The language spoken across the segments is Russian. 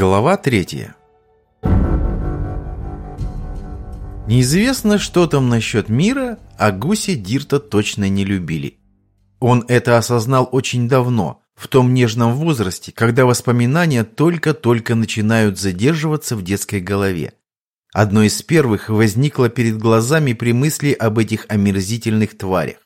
Глава третья Неизвестно, что там насчет мира, а гуси Дирта точно не любили. Он это осознал очень давно, в том нежном возрасте, когда воспоминания только-только начинают задерживаться в детской голове. Одно из первых возникло перед глазами при мысли об этих омерзительных тварях.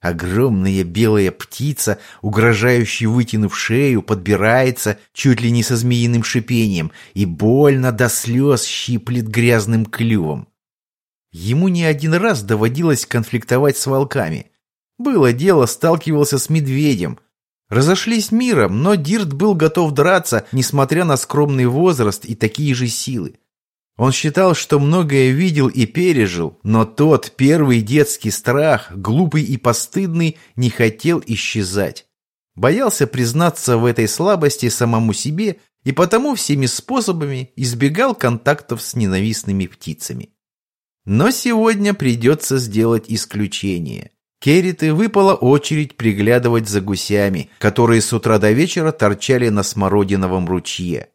Огромная белая птица, угрожающе вытянув шею, подбирается чуть ли не со змеиным шипением и больно до слез щиплет грязным клювом. Ему не один раз доводилось конфликтовать с волками. Было дело, сталкивался с медведем. Разошлись миром, но Дирт был готов драться, несмотря на скромный возраст и такие же силы. Он считал, что многое видел и пережил, но тот первый детский страх, глупый и постыдный, не хотел исчезать. Боялся признаться в этой слабости самому себе и потому всеми способами избегал контактов с ненавистными птицами. Но сегодня придется сделать исключение. Керриты выпала очередь приглядывать за гусями, которые с утра до вечера торчали на смородиновом ручье.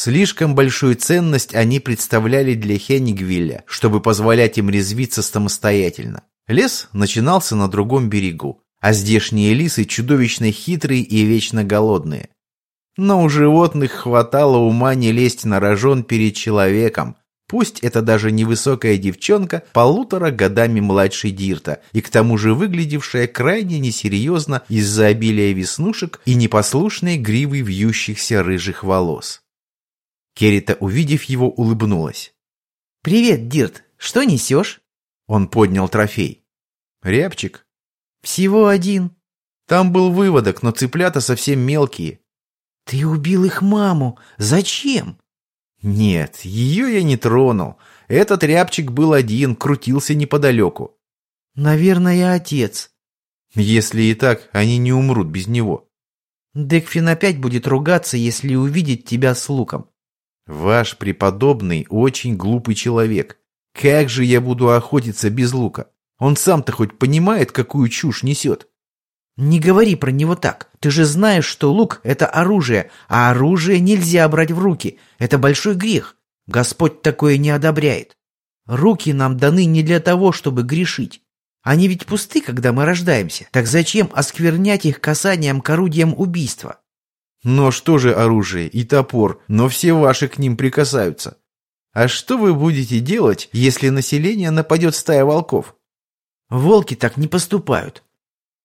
Слишком большую ценность они представляли для Хеннигвилля, чтобы позволять им резвиться самостоятельно. Лес начинался на другом берегу, а здешние лисы чудовищно хитрые и вечно голодные. Но у животных хватало ума не лезть на рожон перед человеком, пусть это даже невысокая девчонка, полутора годами младше Дирта, и к тому же выглядевшая крайне несерьезно из-за обилия веснушек и непослушной гривы вьющихся рыжих волос. Керрита, увидев его, улыбнулась. «Привет, Дирт. Что несешь?» Он поднял трофей. «Рябчик». «Всего один». «Там был выводок, но цыплята совсем мелкие». «Ты убил их маму. Зачем?» «Нет, ее я не тронул. Этот рябчик был один, крутился неподалеку». «Наверное, отец». «Если и так, они не умрут без него». «Декфин опять будет ругаться, если увидит тебя с луком». Ваш преподобный очень глупый человек. Как же я буду охотиться без лука? Он сам-то хоть понимает, какую чушь несет? Не говори про него так. Ты же знаешь, что лук — это оружие, а оружие нельзя брать в руки. Это большой грех. Господь такое не одобряет. Руки нам даны не для того, чтобы грешить. Они ведь пусты, когда мы рождаемся. Так зачем осквернять их касанием к орудиям убийства? Нож тоже оружие и топор, но все ваши к ним прикасаются. А что вы будете делать, если население нападет стая волков? Волки так не поступают.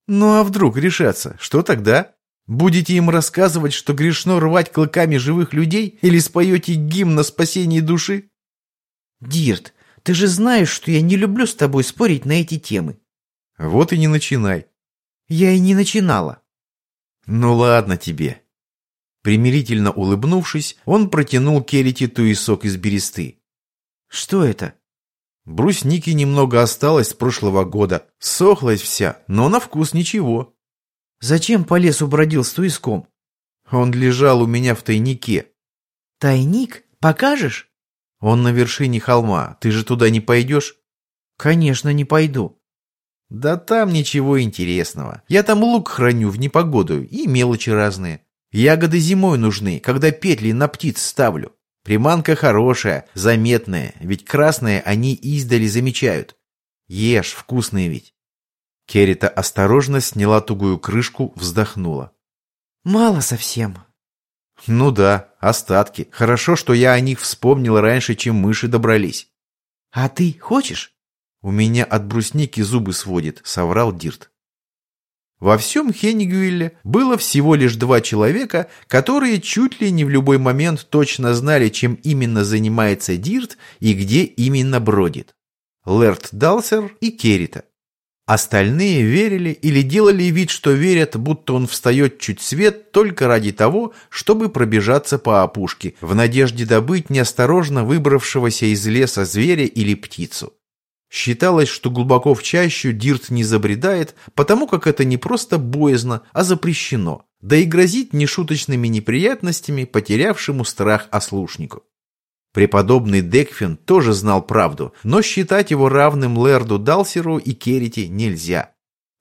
Ну а вдруг решатся, что тогда? Будете им рассказывать, что грешно рвать клыками живых людей или споете гимн на спасение души? Дирт, ты же знаешь, что я не люблю с тобой спорить на эти темы. Вот и не начинай. Я и не начинала. Ну ладно тебе, Примирительно улыбнувшись, он протянул Керрити туесок из бересты. «Что это?» Брусники немного осталось с прошлого года. Сохлась вся, но на вкус ничего. «Зачем по лесу бродил с туеском?» «Он лежал у меня в тайнике». «Тайник? Покажешь?» «Он на вершине холма. Ты же туда не пойдешь?» «Конечно, не пойду». «Да там ничего интересного. Я там лук храню в непогоду и мелочи разные. Ягоды зимой нужны, когда петли на птиц ставлю. Приманка хорошая, заметная, ведь красные они издали замечают. Ешь, вкусные ведь. Керрита осторожно сняла тугую крышку, вздохнула. Мало совсем. Ну да, остатки. Хорошо, что я о них вспомнил раньше, чем мыши добрались. А ты хочешь? У меня от брусники зубы сводит, соврал Дирт. Во всем Хеннигвилле было всего лишь два человека, которые чуть ли не в любой момент точно знали, чем именно занимается Дирт и где именно бродит. Лэрд Далсер и Керрита. Остальные верили или делали вид, что верят, будто он встает чуть свет только ради того, чтобы пробежаться по опушке, в надежде добыть неосторожно выбравшегося из леса зверя или птицу. Считалось, что глубоко в чащу Дирт не забредает, потому как это не просто боязно, а запрещено, да и грозит нешуточными неприятностями потерявшему страх ослушнику. Преподобный Декфин тоже знал правду, но считать его равным Лерду Далсеру и Керрити нельзя.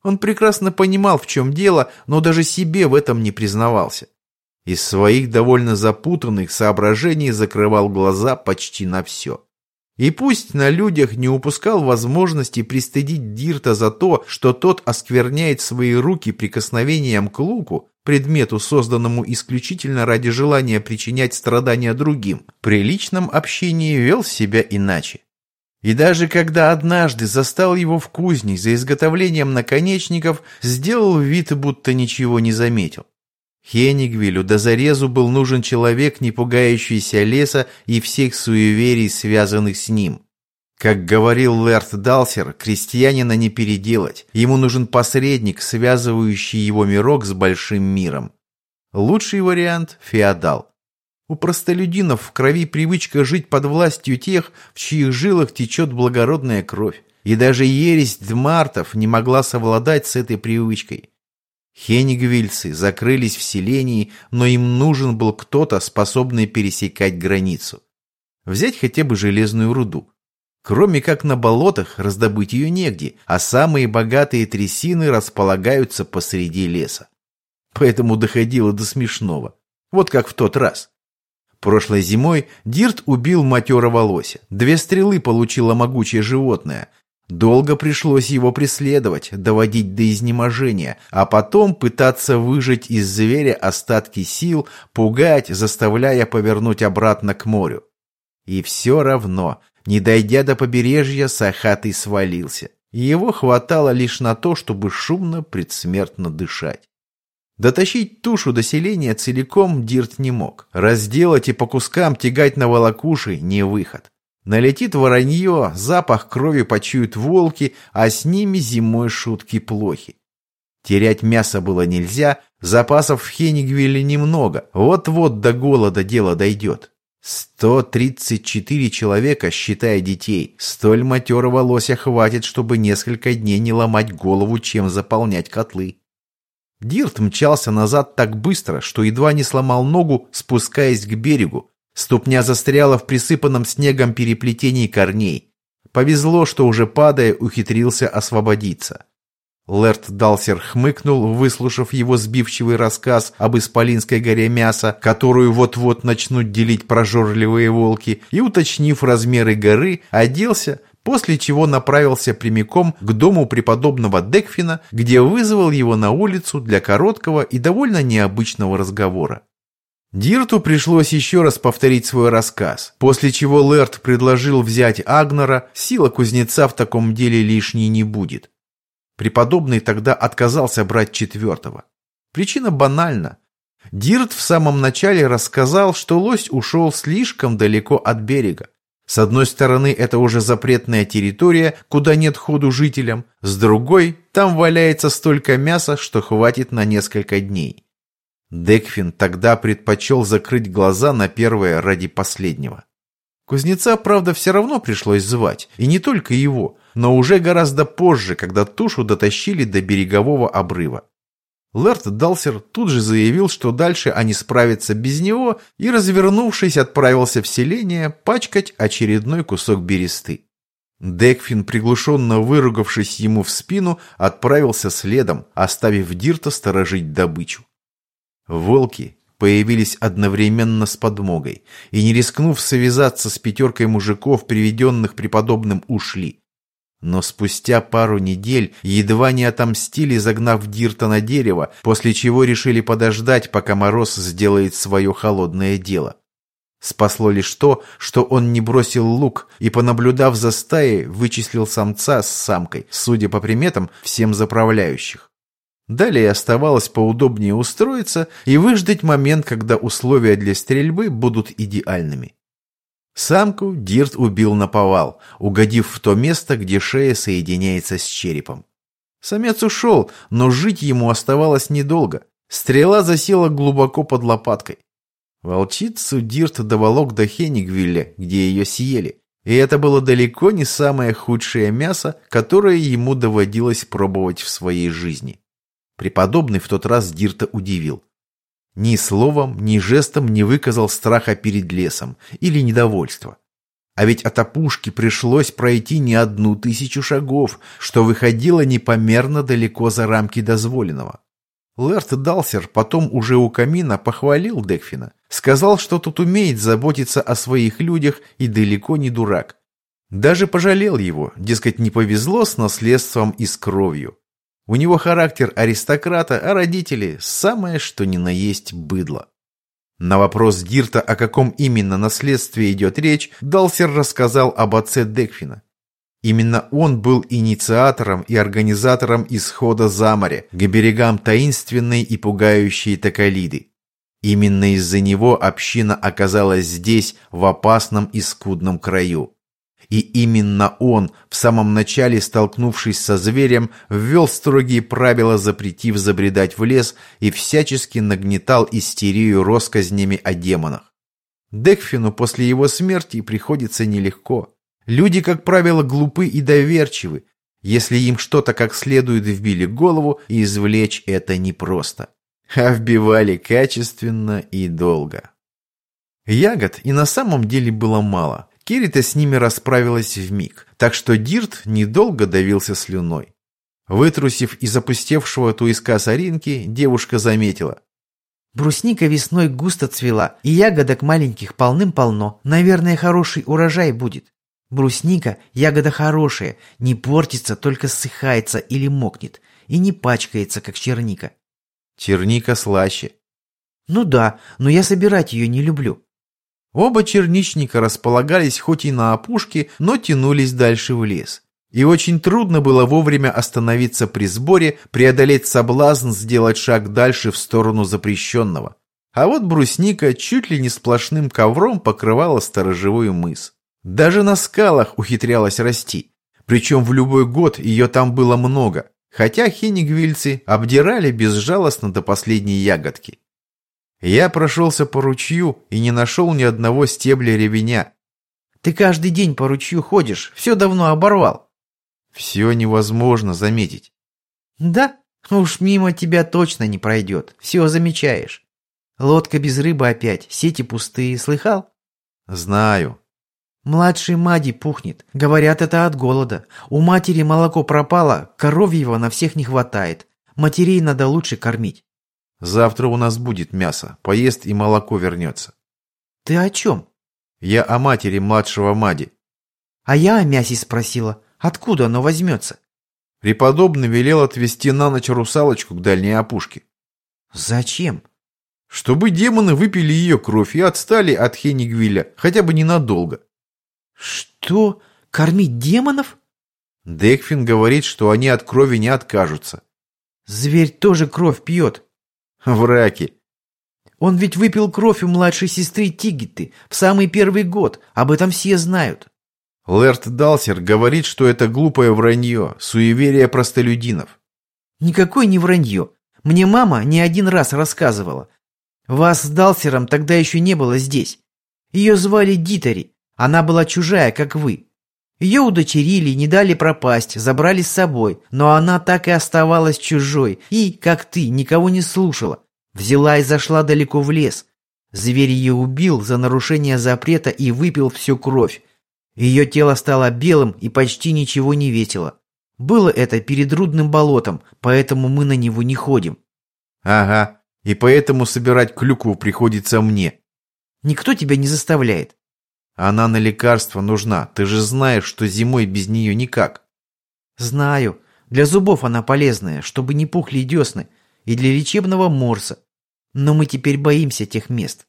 Он прекрасно понимал, в чем дело, но даже себе в этом не признавался. Из своих довольно запутанных соображений закрывал глаза почти на все. И пусть на людях не упускал возможности пристыдить Дирта за то, что тот оскверняет свои руки прикосновением к луку, предмету, созданному исключительно ради желания причинять страдания другим, при личном общении вел себя иначе. И даже когда однажды застал его в кузне за изготовлением наконечников, сделал вид, будто ничего не заметил. Хенигвилю до зарезу был нужен человек, не пугающийся леса и всех суеверий, связанных с ним. Как говорил Лерт Далсер, крестьянина не переделать. Ему нужен посредник, связывающий его мирок с большим миром. Лучший вариант – феодал. У простолюдинов в крови привычка жить под властью тех, в чьих жилах течет благородная кровь. И даже ересь Дмартов не могла совладать с этой привычкой. Хенигвильцы закрылись в селении, но им нужен был кто-то, способный пересекать границу. Взять хотя бы железную руду. Кроме как на болотах раздобыть ее негде, а самые богатые трясины располагаются посреди леса. Поэтому доходило до смешного. Вот как в тот раз. Прошлой зимой Дирт убил матерого лося. Две стрелы получило могучее животное – Долго пришлось его преследовать, доводить до изнеможения, а потом пытаться выжать из зверя остатки сил, пугать, заставляя повернуть обратно к морю. И все равно, не дойдя до побережья, Сахатый свалился. Его хватало лишь на то, чтобы шумно, предсмертно дышать. Дотащить тушу до селения целиком Дирт не мог. Разделать и по кускам тягать на волокуши – не выход. Налетит воронье, запах крови почуют волки, а с ними зимой шутки плохи. Терять мясо было нельзя, запасов в Хенигвилле немного, вот-вот до голода дело дойдет. 134 человека, считая детей. Столь матерого лося хватит, чтобы несколько дней не ломать голову, чем заполнять котлы. Дирт мчался назад так быстро, что едва не сломал ногу, спускаясь к берегу, Ступня застряла в присыпанном снегом переплетении корней. Повезло, что уже падая, ухитрился освободиться. Лерт Далсер хмыкнул, выслушав его сбивчивый рассказ об Исполинской горе мяса, которую вот-вот начнут делить прожорливые волки, и, уточнив размеры горы, оделся, после чего направился прямиком к дому преподобного Декфина, где вызвал его на улицу для короткого и довольно необычного разговора. Дирту пришлось еще раз повторить свой рассказ, после чего Лерт предложил взять Агнора, сила кузнеца в таком деле лишней не будет. Преподобный тогда отказался брать четвертого. Причина банальна. Дирт в самом начале рассказал, что лось ушел слишком далеко от берега. С одной стороны, это уже запретная территория, куда нет ходу жителям, с другой, там валяется столько мяса, что хватит на несколько дней. Декфин тогда предпочел закрыть глаза на первое ради последнего. Кузнеца, правда, все равно пришлось звать, и не только его, но уже гораздо позже, когда тушу дотащили до берегового обрыва. Лэрт Далсер тут же заявил, что дальше они справятся без него, и, развернувшись, отправился в селение пачкать очередной кусок бересты. Декфин, приглушенно выругавшись ему в спину, отправился следом, оставив Дирта сторожить добычу. Волки появились одновременно с подмогой и, не рискнув связаться с пятеркой мужиков, приведенных преподобным, ушли. Но спустя пару недель едва не отомстили, загнав Дирта на дерево, после чего решили подождать, пока Мороз сделает свое холодное дело. Спасло лишь то, что он не бросил лук и, понаблюдав за стаей, вычислил самца с самкой, судя по приметам, всем заправляющих. Далее оставалось поудобнее устроиться и выждать момент, когда условия для стрельбы будут идеальными. Самку Дирт убил на повал, угодив в то место, где шея соединяется с черепом. Самец ушел, но жить ему оставалось недолго. Стрела засела глубоко под лопаткой. Волчицу Дирт доволок до Хенигвилля, где ее съели. И это было далеко не самое худшее мясо, которое ему доводилось пробовать в своей жизни. Преподобный в тот раз Дирта удивил. Ни словом, ни жестом не выказал страха перед лесом или недовольства. А ведь от опушки пришлось пройти не одну тысячу шагов, что выходило непомерно далеко за рамки дозволенного. Лэрт Далсер потом уже у камина похвалил Декфина. Сказал, что тот умеет заботиться о своих людях и далеко не дурак. Даже пожалел его, дескать, не повезло с наследством и с кровью. У него характер аристократа, а родители – самое что ни на есть быдло. На вопрос Дирта, о каком именно наследстве идет речь, Далсер рассказал об отце Декфина. Именно он был инициатором и организатором исхода за море к берегам таинственной и пугающей Токалиды. Именно из-за него община оказалась здесь, в опасном и скудном краю. И именно он, в самом начале столкнувшись со зверем, ввел строгие правила, запретив забредать в лес и всячески нагнетал истерию россказнями о демонах. Декфину после его смерти приходится нелегко. Люди, как правило, глупы и доверчивы. Если им что-то как следует вбили голову, извлечь это непросто. А вбивали качественно и долго. Ягод и на самом деле было мало. Кирита с ними расправилась в миг, так что Дирт недолго давился слюной. Вытрусив из опустевшего туиска соринки, девушка заметила. «Брусника весной густо цвела, и ягодок маленьких полным-полно. Наверное, хороший урожай будет. Брусника – ягода хорошая, не портится, только ссыхается или мокнет, и не пачкается, как черника». «Черника слаще». «Ну да, но я собирать ее не люблю. Оба черничника располагались хоть и на опушке, но тянулись дальше в лес. И очень трудно было вовремя остановиться при сборе, преодолеть соблазн сделать шаг дальше в сторону запрещенного. А вот брусника чуть ли не сплошным ковром покрывала сторожевой мыс. Даже на скалах ухитрялась расти. Причем в любой год ее там было много, хотя хенигвильцы обдирали безжалостно до последней ягодки. Я прошелся по ручью и не нашел ни одного стебля ревеня. Ты каждый день по ручью ходишь, все давно оборвал. Все невозможно заметить. Да? Уж мимо тебя точно не пройдет, все замечаешь. Лодка без рыбы опять, сети пустые, слыхал? Знаю. Младший Мади пухнет. Говорят, это от голода. У матери молоко пропало, коровьего на всех не хватает. Матерей надо лучше кормить. Завтра у нас будет мясо, поест и молоко вернется. Ты о чем? Я о матери младшего Мади. А я о мясе спросила. Откуда оно возьмется? Преподобный велел отвезти на ночь русалочку к дальней опушке. Зачем? Чтобы демоны выпили ее кровь и отстали от Хенигвиля, хотя бы ненадолго. Что? Кормить демонов? Декфин говорит, что они от крови не откажутся. Зверь тоже кровь пьет. Враки. Он ведь выпил кровь у младшей сестры Тигиты в самый первый год. Об этом все знают. Лэрт Далсер говорит, что это глупое вранье, суеверие простолюдинов. Никакое не вранье. Мне мама не один раз рассказывала. Вас с Далсером тогда еще не было здесь. Ее звали Дитари. Она была чужая, как вы. Ее удочерили, не дали пропасть, забрали с собой, но она так и оставалась чужой и, как ты, никого не слушала. Взяла и зашла далеко в лес. Зверь ее убил за нарушение запрета и выпил всю кровь. Ее тело стало белым и почти ничего не весило. Было это перед рудным болотом, поэтому мы на него не ходим. Ага, и поэтому собирать клюкву приходится мне. Никто тебя не заставляет. Она на лекарство нужна. Ты же знаешь, что зимой без нее никак. Знаю. Для зубов она полезная, чтобы не пухли десны. И для лечебного морса. Но мы теперь боимся тех мест.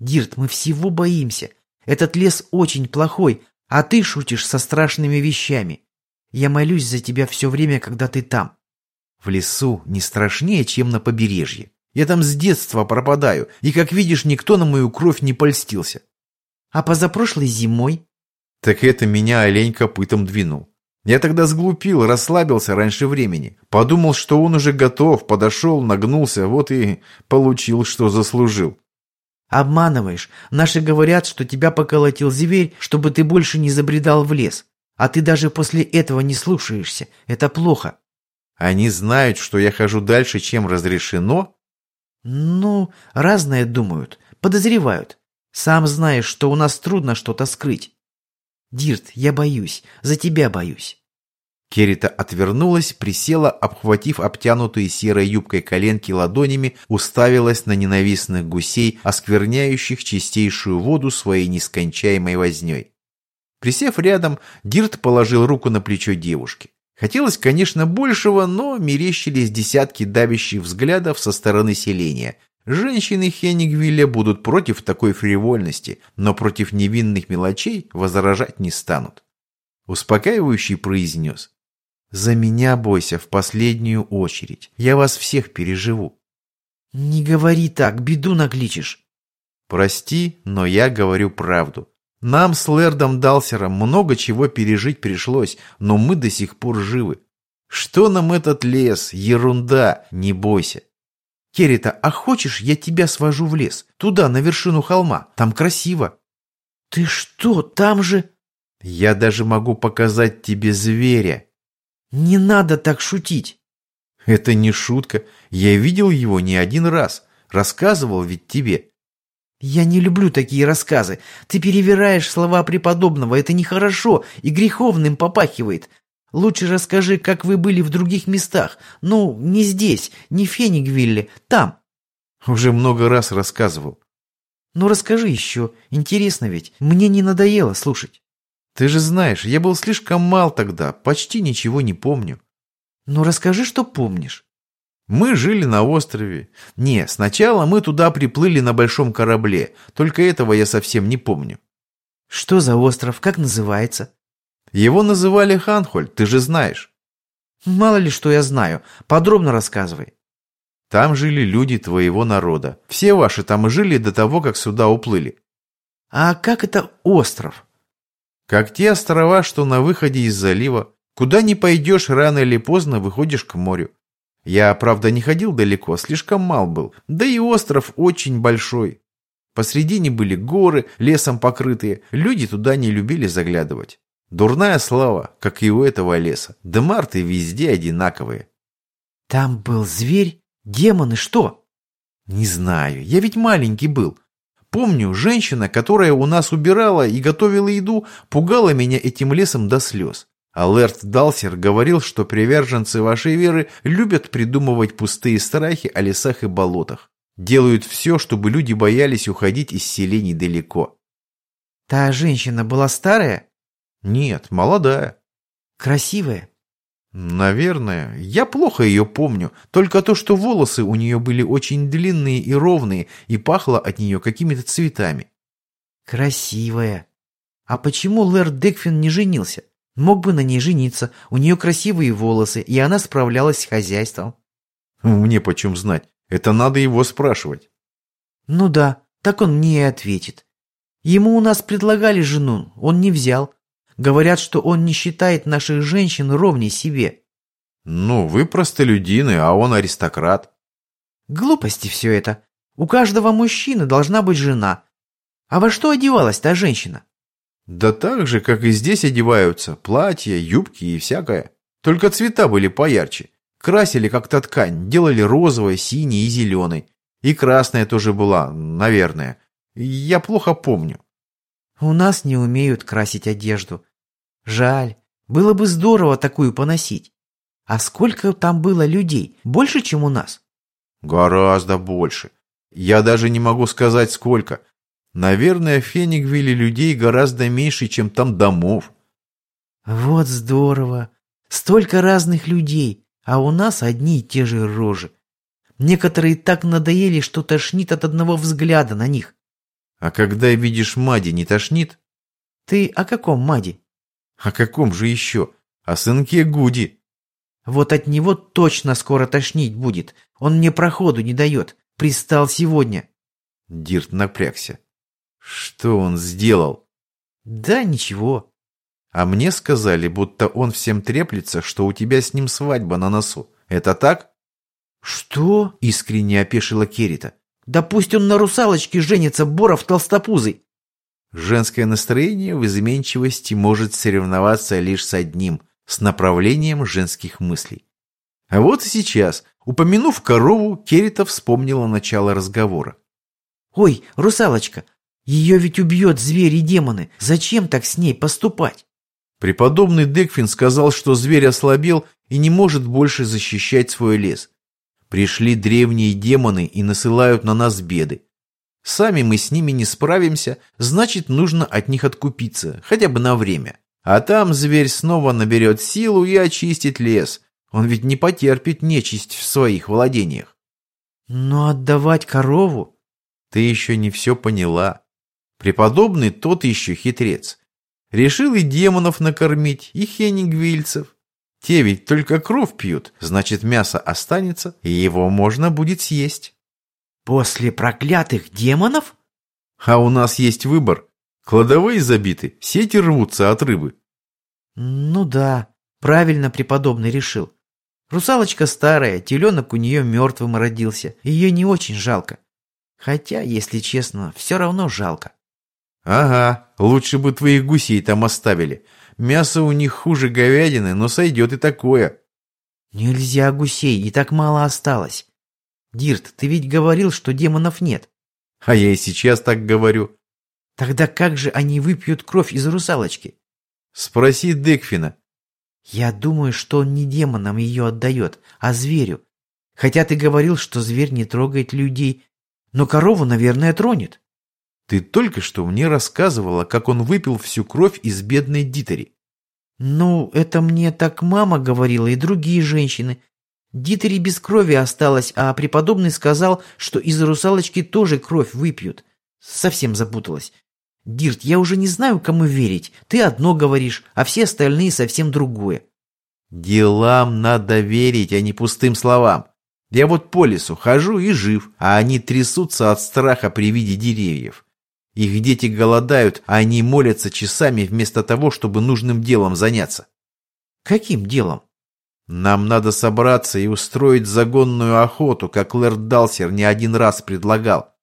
Дирт, мы всего боимся. Этот лес очень плохой, а ты шутишь со страшными вещами. Я молюсь за тебя все время, когда ты там. В лесу не страшнее, чем на побережье. Я там с детства пропадаю, и, как видишь, никто на мою кровь не польстился. А позапрошлой зимой? Так это меня олень копытом двинул. Я тогда сглупил, расслабился раньше времени. Подумал, что он уже готов, подошел, нагнулся, вот и получил, что заслужил. Обманываешь. Наши говорят, что тебя поколотил зверь, чтобы ты больше не забредал в лес. А ты даже после этого не слушаешься. Это плохо. Они знают, что я хожу дальше, чем разрешено? Ну, разное думают. Подозревают. Сам знаешь, что у нас трудно что-то скрыть. Дирт, я боюсь. За тебя боюсь. Керита отвернулась, присела, обхватив обтянутые серой юбкой коленки ладонями, уставилась на ненавистных гусей, оскверняющих чистейшую воду своей нескончаемой возней. Присев рядом, Дирт положил руку на плечо девушки. Хотелось, конечно, большего, но мерещились десятки давящих взглядов со стороны селения. Женщины Хеннигвилля будут против такой фривольности, но против невинных мелочей возражать не станут. Успокаивающий произнес. За меня бойся в последнюю очередь. Я вас всех переживу. Не говори так, беду накличешь. Прости, но я говорю правду. Нам с Лэрдом Далсером много чего пережить пришлось, но мы до сих пор живы. Что нам этот лес? Ерунда, не бойся. Керрита, а хочешь, я тебя свожу в лес? Туда, на вершину холма. Там красиво. Ты что, там же... Я даже могу показать тебе зверя. «Не надо так шутить!» «Это не шутка. Я видел его не один раз. Рассказывал ведь тебе». «Я не люблю такие рассказы. Ты перевираешь слова преподобного. Это нехорошо и греховным попахивает. Лучше расскажи, как вы были в других местах. Ну, не здесь, не в Фенигвилле, там». «Уже много раз рассказывал». «Ну, расскажи еще. Интересно ведь. Мне не надоело слушать». Ты же знаешь, я был слишком мал тогда, почти ничего не помню. Ну расскажи, что помнишь. Мы жили на острове. Не, сначала мы туда приплыли на большом корабле, только этого я совсем не помню. Что за остров, как называется? Его называли Ханхоль, ты же знаешь. Мало ли что я знаю, подробно рассказывай. Там жили люди твоего народа. Все ваши там и жили до того, как сюда уплыли. А как это остров? Как те острова, что на выходе из залива. Куда ни пойдешь, рано или поздно выходишь к морю. Я, правда, не ходил далеко, слишком мал был. Да и остров очень большой. Посредине были горы, лесом покрытые. Люди туда не любили заглядывать. Дурная слава, как и у этого леса. Демарты везде одинаковые. Там был зверь? Демоны что? Не знаю, я ведь маленький был. Помню, женщина, которая у нас убирала и готовила еду, пугала меня этим лесом до слез. А Лэрд Далсер говорил, что приверженцы вашей веры любят придумывать пустые страхи о лесах и болотах. Делают все, чтобы люди боялись уходить из селений далеко. Та женщина была старая? Нет, молодая. Красивая? Наверное. Я плохо ее помню. Только то, что волосы у нее были очень длинные и ровные, и пахло от нее какими-то цветами. Красивая. А почему Лэр Декфин не женился? Мог бы на ней жениться. У нее красивые волосы, и она справлялась с хозяйством. Мне почем знать. Это надо его спрашивать. Ну да, так он мне и ответит. Ему у нас предлагали жену, он не взял. Говорят, что он не считает наших женщин ровней себе. Ну, вы простолюдины, а он аристократ. Глупости все это. У каждого мужчины должна быть жена. А во что одевалась та женщина? Да так же, как и здесь одеваются. Платья, юбки и всякое. Только цвета были поярче. Красили как-то ткань, делали розовой, синей и зеленой. И красная тоже была, наверное. Я плохо помню. У нас не умеют красить одежду. Жаль. Было бы здорово такую поносить. А сколько там было людей? Больше, чем у нас? Гораздо больше. Я даже не могу сказать, сколько. Наверное, в Фенигвилле людей гораздо меньше, чем там домов. Вот здорово. Столько разных людей, а у нас одни и те же рожи. Некоторые так надоели, что тошнит от одного взгляда на них. А когда видишь Мади, не тошнит? Ты о каком Мади? О каком же еще? О сынке Гуди. Вот от него точно скоро тошнить будет. Он мне проходу не дает. Пристал сегодня. Дирт напрягся. Что он сделал? Да ничего. А мне сказали, будто он всем треплется, что у тебя с ним свадьба на носу. Это так? Что? Искренне опешила Керита. Да пусть он на русалочке женится, Боров толстопузый. Женское настроение в изменчивости может соревноваться лишь с одним, с направлением женских мыслей. А вот и сейчас, упомянув корову, Керита вспомнила начало разговора. «Ой, русалочка, ее ведь убьет звери и демоны. Зачем так с ней поступать?» Преподобный Декфин сказал, что зверь ослабел и не может больше защищать свой лес. Пришли древние демоны и насылают на нас беды. Сами мы с ними не справимся, значит, нужно от них откупиться, хотя бы на время. А там зверь снова наберет силу и очистит лес. Он ведь не потерпит нечисть в своих владениях. Но отдавать корову? Ты еще не все поняла. Преподобный тот еще хитрец. Решил и демонов накормить, и хенингвильцев. Те ведь только кровь пьют, значит мясо останется, и его можно будет съесть. После проклятых демонов? А у нас есть выбор. Кладовые забиты, сети рвутся от рыбы. Ну да, правильно преподобный решил. Русалочка старая, теленок у нее мертвым родился, ее не очень жалко. Хотя, если честно, все равно жалко. «Ага, лучше бы твоих гусей там оставили. Мясо у них хуже говядины, но сойдет и такое». «Нельзя гусей, и так мало осталось. Дирт, ты ведь говорил, что демонов нет». «А я и сейчас так говорю». «Тогда как же они выпьют кровь из русалочки?» «Спроси Декфина». «Я думаю, что он не демонам ее отдает, а зверю. Хотя ты говорил, что зверь не трогает людей, но корову, наверное, тронет». Ты только что мне рассказывала, как он выпил всю кровь из бедной Дитери. Ну, это мне так мама говорила и другие женщины. Дитери без крови осталось, а преподобный сказал, что из русалочки тоже кровь выпьют. Совсем запуталась. Дирт, я уже не знаю, кому верить. Ты одно говоришь, а все остальные совсем другое. Делам надо верить, а не пустым словам. Я вот по лесу хожу и жив, а они трясутся от страха при виде деревьев. Их дети голодают, а они молятся часами вместо того, чтобы нужным делом заняться. Каким делом? Нам надо собраться и устроить загонную охоту, как Лэрд Далсер не один раз предлагал.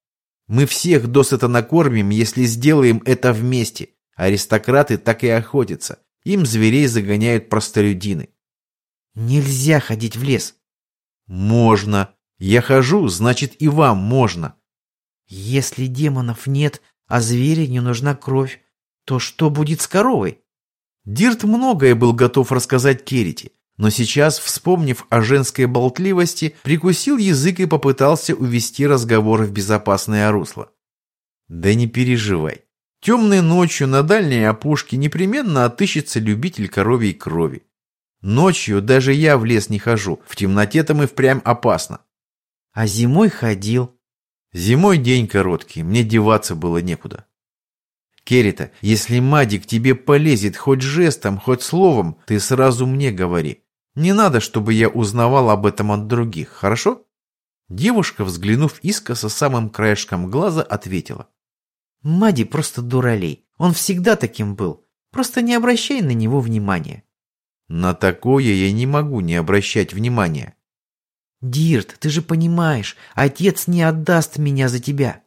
Мы всех досыта накормим, если сделаем это вместе. Аристократы так и охотятся. Им зверей загоняют простолюдины. Нельзя ходить в лес. Можно. Я хожу, значит и вам можно. Если демонов нет, а зверю не нужна кровь, то что будет с коровой? Дирт многое был готов рассказать Керити, но сейчас, вспомнив о женской болтливости, прикусил язык и попытался увести разговор в безопасное русло. Да не переживай. Темной ночью на дальней опушке непременно отыщется любитель коровьей крови. Ночью даже я в лес не хожу, в темноте там и впрямь опасно. А зимой ходил. Зимой день короткий, мне деваться было некуда. Керрита, если Мадик тебе полезет хоть жестом, хоть словом, ты сразу мне говори. Не надо, чтобы я узнавал об этом от других, хорошо? Девушка, взглянув искоса самым краешком глаза, ответила. Мади просто дуралей. Он всегда таким был. Просто не обращай на него внимания. На такое я не могу не обращать внимания. «Дирт, ты же понимаешь, отец не отдаст меня за тебя».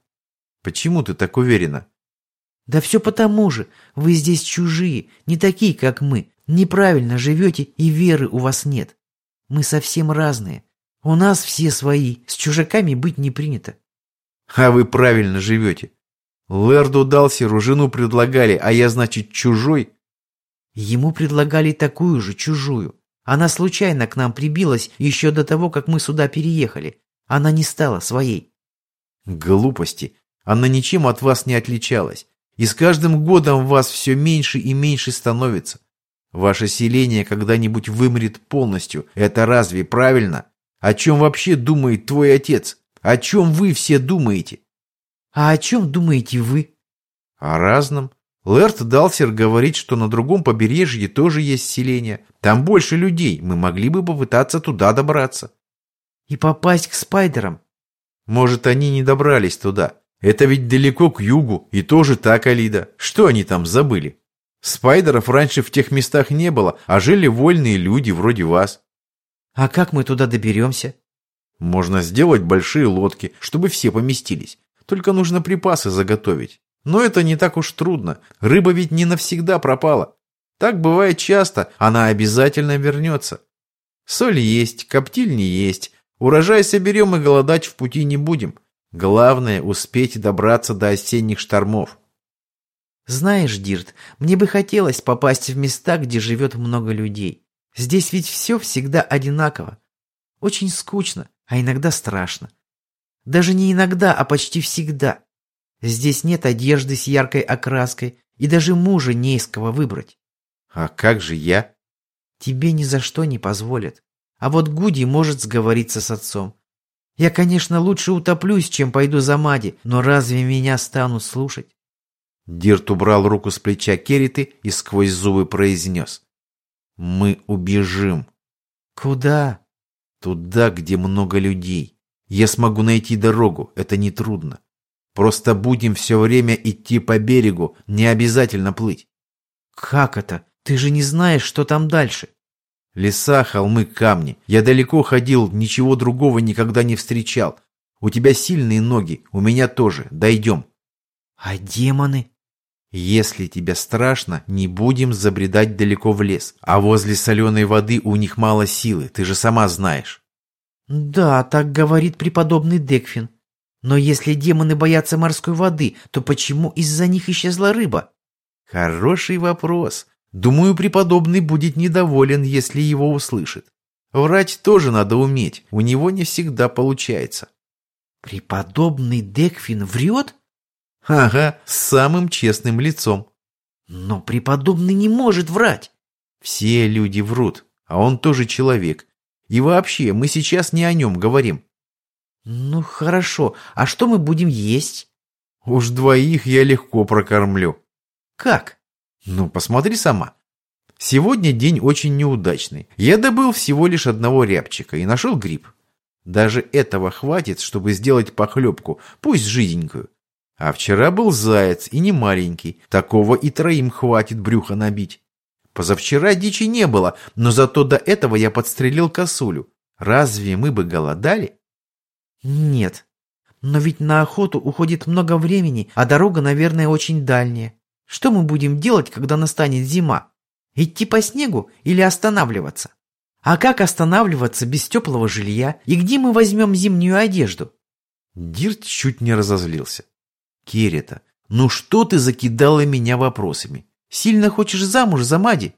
«Почему ты так уверена?» «Да все потому же. Вы здесь чужие, не такие, как мы. Неправильно живете, и веры у вас нет. Мы совсем разные. У нас все свои, с чужаками быть не принято». «А вы правильно живете. Лэрду Далсеру жену предлагали, а я, значит, чужой?» «Ему предлагали такую же, чужую. Она случайно к нам прибилась еще до того, как мы сюда переехали. Она не стала своей. Глупости. Она ничем от вас не отличалась. И с каждым годом вас все меньше и меньше становится. Ваше селение когда-нибудь вымрет полностью. Это разве правильно? О чем вообще думает твой отец? О чем вы все думаете? А о чем думаете вы? О разном. Лэрт Далсер говорит, что на другом побережье тоже есть селение. Там больше людей, мы могли бы попытаться туда добраться. И попасть к спайдерам? Может, они не добрались туда. Это ведь далеко к югу, и тоже так, Алида. Что они там забыли? Спайдеров раньше в тех местах не было, а жили вольные люди вроде вас. А как мы туда доберемся? Можно сделать большие лодки, чтобы все поместились. Только нужно припасы заготовить. Но это не так уж трудно. Рыба ведь не навсегда пропала. Так бывает часто, она обязательно вернется. Соль есть, коптиль не есть. Урожай соберем и голодать в пути не будем. Главное – успеть добраться до осенних штормов. Знаешь, Дирт, мне бы хотелось попасть в места, где живет много людей. Здесь ведь все всегда одинаково. Очень скучно, а иногда страшно. Даже не иногда, а почти всегда. Здесь нет одежды с яркой окраской, и даже мужа не из кого выбрать. А как же я? Тебе ни за что не позволят. А вот Гуди может сговориться с отцом. Я, конечно, лучше утоплюсь, чем пойду за Мади, но разве меня станут слушать? Дирт убрал руку с плеча Керриты и сквозь зубы произнес. «Мы убежим». «Куда?» «Туда, где много людей. Я смогу найти дорогу, это нетрудно. Просто будем все время идти по берегу, не обязательно плыть». «Как это? Ты же не знаешь, что там дальше». Леса, холмы, камни. Я далеко ходил, ничего другого никогда не встречал. У тебя сильные ноги, у меня тоже. Дойдем. А демоны? Если тебе страшно, не будем забредать далеко в лес. А возле соленой воды у них мало силы, ты же сама знаешь. Да, так говорит преподобный Декфин. Но если демоны боятся морской воды, то почему из-за них исчезла рыба? Хороший вопрос. Думаю, преподобный будет недоволен, если его услышит. Врать тоже надо уметь, у него не всегда получается. Преподобный Декфин врет? Ага, с самым честным лицом. Но преподобный не может врать. Все люди врут, а он тоже человек. И вообще, мы сейчас не о нем говорим. Ну хорошо, а что мы будем есть? Уж двоих я легко прокормлю. Как? Ну, посмотри сама. Сегодня день очень неудачный. Я добыл всего лишь одного рябчика и нашел гриб. Даже этого хватит, чтобы сделать похлебку, пусть жиденькую. А вчера был заяц, и не маленький. Такого и троим хватит брюха набить. Позавчера дичи не было, но зато до этого я подстрелил косулю. Разве мы бы голодали? Нет. Но ведь на охоту уходит много времени, а дорога, наверное, очень дальняя. Что мы будем делать, когда настанет зима? Идти по снегу или останавливаться? А как останавливаться без теплого жилья? И где мы возьмем зимнюю одежду? Дирт чуть не разозлился. Керета, ну что ты закидала меня вопросами? Сильно хочешь замуж за Мади?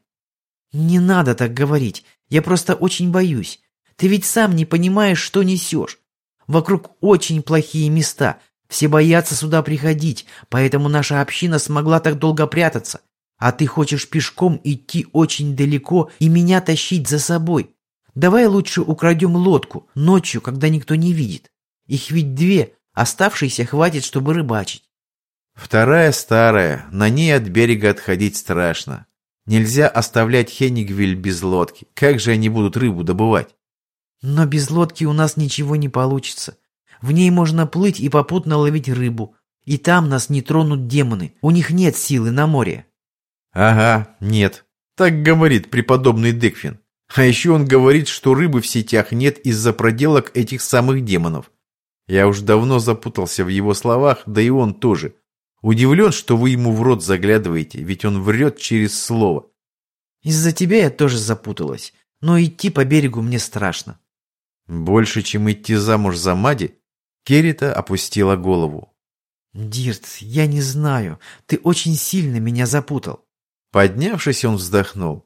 Не надо так говорить. Я просто очень боюсь. Ты ведь сам не понимаешь, что несешь. Вокруг очень плохие места, все боятся сюда приходить, поэтому наша община смогла так долго прятаться. А ты хочешь пешком идти очень далеко и меня тащить за собой. Давай лучше украдем лодку ночью, когда никто не видит. Их ведь две, оставшиеся хватит, чтобы рыбачить. Вторая старая, на ней от берега отходить страшно. Нельзя оставлять Хенигвиль без лодки. Как же они будут рыбу добывать? Но без лодки у нас ничего не получится. В ней можно плыть и попутно ловить рыбу. И там нас не тронут демоны. У них нет силы на море. Ага, нет. Так говорит преподобный Декфин. А еще он говорит, что рыбы в сетях нет из-за проделок этих самых демонов. Я уж давно запутался в его словах, да и он тоже. Удивлен, что вы ему в рот заглядываете, ведь он врет через слово. Из-за тебя я тоже запуталась, но идти по берегу мне страшно. Больше, чем идти замуж за Мади? Керрита опустила голову. «Дирт, я не знаю. Ты очень сильно меня запутал». Поднявшись, он вздохнул.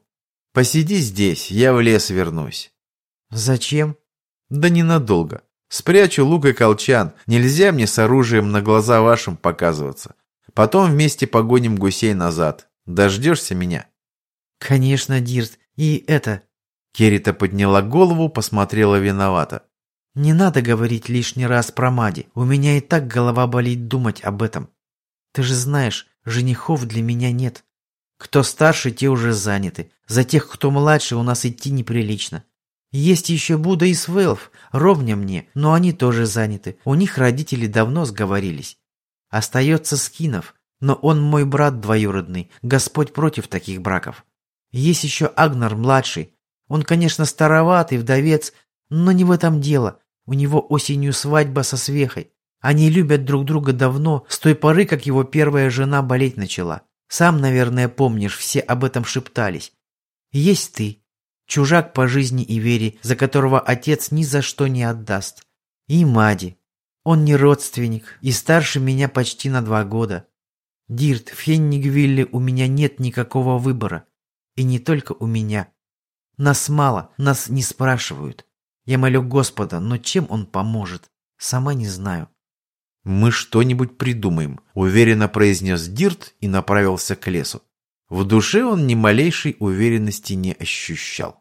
«Посиди здесь, я в лес вернусь». «Зачем?» «Да ненадолго. Спрячу лук и колчан. Нельзя мне с оружием на глаза вашим показываться. Потом вместе погоним гусей назад. Дождешься меня?» «Конечно, Дирт. И это...» Керрита подняла голову, посмотрела виновато. Не надо говорить лишний раз про Мади. У меня и так голова болит думать об этом. Ты же знаешь, женихов для меня нет. Кто старше, те уже заняты. За тех, кто младше, у нас идти неприлично. Есть еще Буда и Свелф, ровня мне, но они тоже заняты. У них родители давно сговорились. Остается Скинов, но он мой брат двоюродный. Господь против таких браков. Есть еще Агнар младший. Он, конечно, староватый, вдовец, но не в этом дело. У него осенью свадьба со свехой. Они любят друг друга давно, с той поры, как его первая жена болеть начала. Сам, наверное, помнишь, все об этом шептались. Есть ты, чужак по жизни и вере, за которого отец ни за что не отдаст. И Мади. Он не родственник и старше меня почти на два года. Дирт, в Хеннигвилле у меня нет никакого выбора. И не только у меня. Нас мало, нас не спрашивают. Я молю Господа, но чем он поможет? Сама не знаю. «Мы что-нибудь придумаем», — уверенно произнес Дирт и направился к лесу. В душе он ни малейшей уверенности не ощущал.